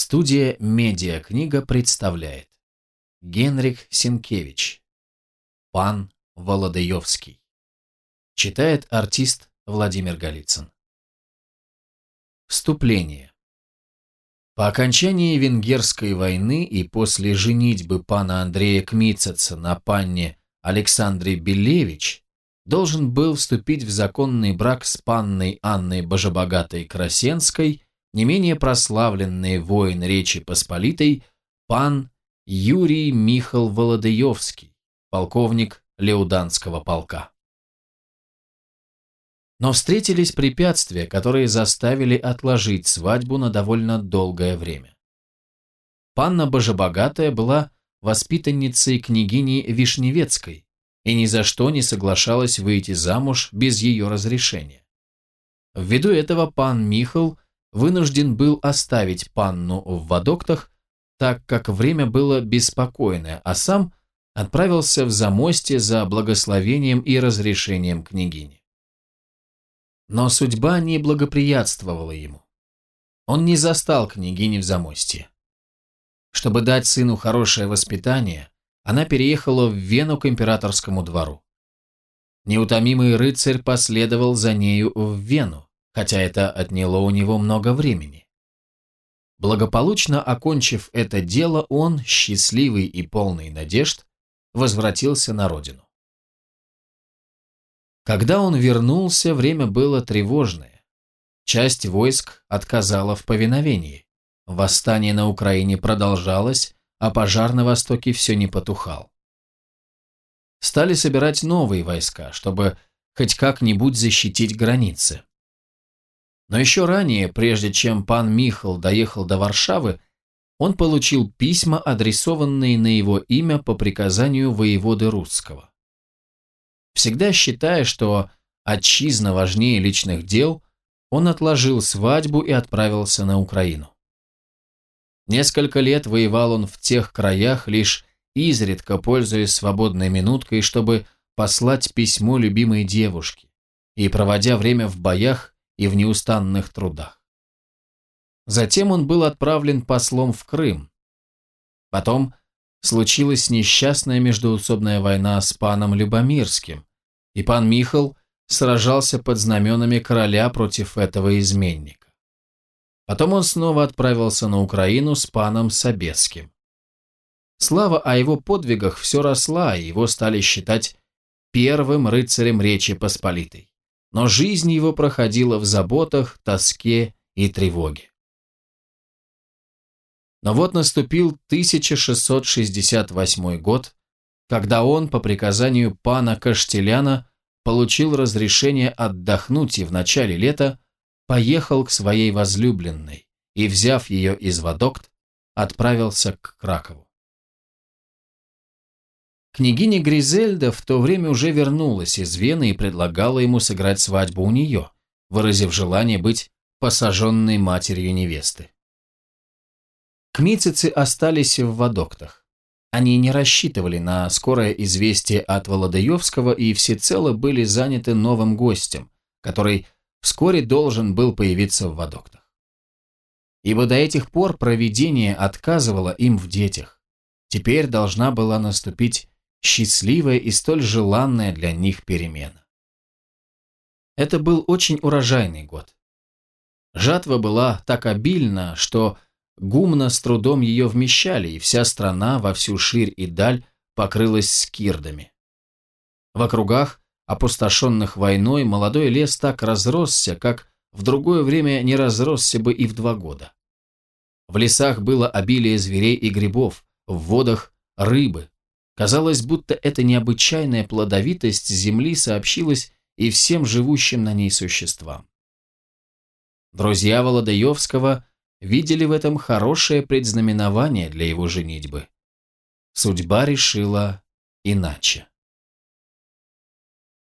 Студия «Медиакнига» представляет. Генрих Сенкевич. Пан Володаевский Читает артист Владимир Голицын. Вступление. По окончании Венгерской войны и после женитьбы пана Андрея Кмицеца на панне Александре Белевич должен был вступить в законный брак с панной Анной Божебогатой Красенской – не менее прославленный воин Речи Посполитой, пан Юрий Михал Володаевский, полковник Леуданского полка. Но встретились препятствия, которые заставили отложить свадьбу на довольно долгое время. Панна Божебогатая была воспитанницей княгини Вишневецкой и ни за что не соглашалась выйти замуж без ее разрешения. Ввиду этого пан Михал вынужден был оставить панну в Вадоктах, так как время было беспокойное, а сам отправился в замостье за благословением и разрешением княгини. Но судьба не благоприятствовала ему. Он не застал княгини в замостье. Чтобы дать сыну хорошее воспитание, она переехала в Вену к императорскому двору. Неутомимый рыцарь последовал за нею в Вену, хотя это отняло у него много времени. Благополучно окончив это дело, он, счастливый и полный надежд, возвратился на родину. Когда он вернулся, время было тревожное. Часть войск отказала в повиновении. Восстание на Украине продолжалось, а пожар на востоке все не потухал. Стали собирать новые войска, чтобы хоть как-нибудь защитить границы. Но еще ранее, прежде чем пан Михал доехал до Варшавы, он получил письма, адресованные на его имя по приказанию воеводы Русского. Всегда считая, что отчизна важнее личных дел, он отложил свадьбу и отправился на Украину. Несколько лет воевал он в тех краях, лишь изредка пользуясь свободной минуткой, чтобы послать письмо любимой девушке, и, проводя время в боях, и в неустанных трудах. Затем он был отправлен послом в Крым. Потом случилась несчастная междоусобная война с паном Любомирским, и пан Михал сражался под знаменами короля против этого изменника. Потом он снова отправился на Украину с паном Собесским. Слава о его подвигах все росла, и его стали считать первым рыцарем Речи Посполитой но жизнь его проходила в заботах, тоске и тревоге. Но вот наступил 1668 год, когда он, по приказанию пана Каштеляна, получил разрешение отдохнуть и в начале лета поехал к своей возлюбленной и, взяв ее из Вадокт, отправился к Кракову. Княгиня Гризельда в то время уже вернулась из Вены и предлагала ему сыграть свадьбу у нее, выразив желание быть посаженной матерью невесты. Кмитцицы остались в Вадоктах. Они не рассчитывали на скорое известие от Володаевского и всецело были заняты новым гостем, который вскоре должен был появиться в Вадоктах. Ибо до этих пор провидение отказывало им в детях. Теперь должна была наступить счастливая и столь желанная для них перемена. Это был очень урожайный год. Жатва была так обильна, что гумно с трудом ее вмещали, и вся страна во всю ширь и даль покрылась скирдами. В округах, опустошенных войной, молодой лес так разросся, как в другое время не разросся бы и в два года. В лесах было обилие зверей и грибов, в водах – рыбы, Казалось, будто эта необычайная плодовитость земли сообщилась и всем живущим на ней существам. Друзья Володаевского видели в этом хорошее предзнаменование для его женитьбы. Судьба решила иначе.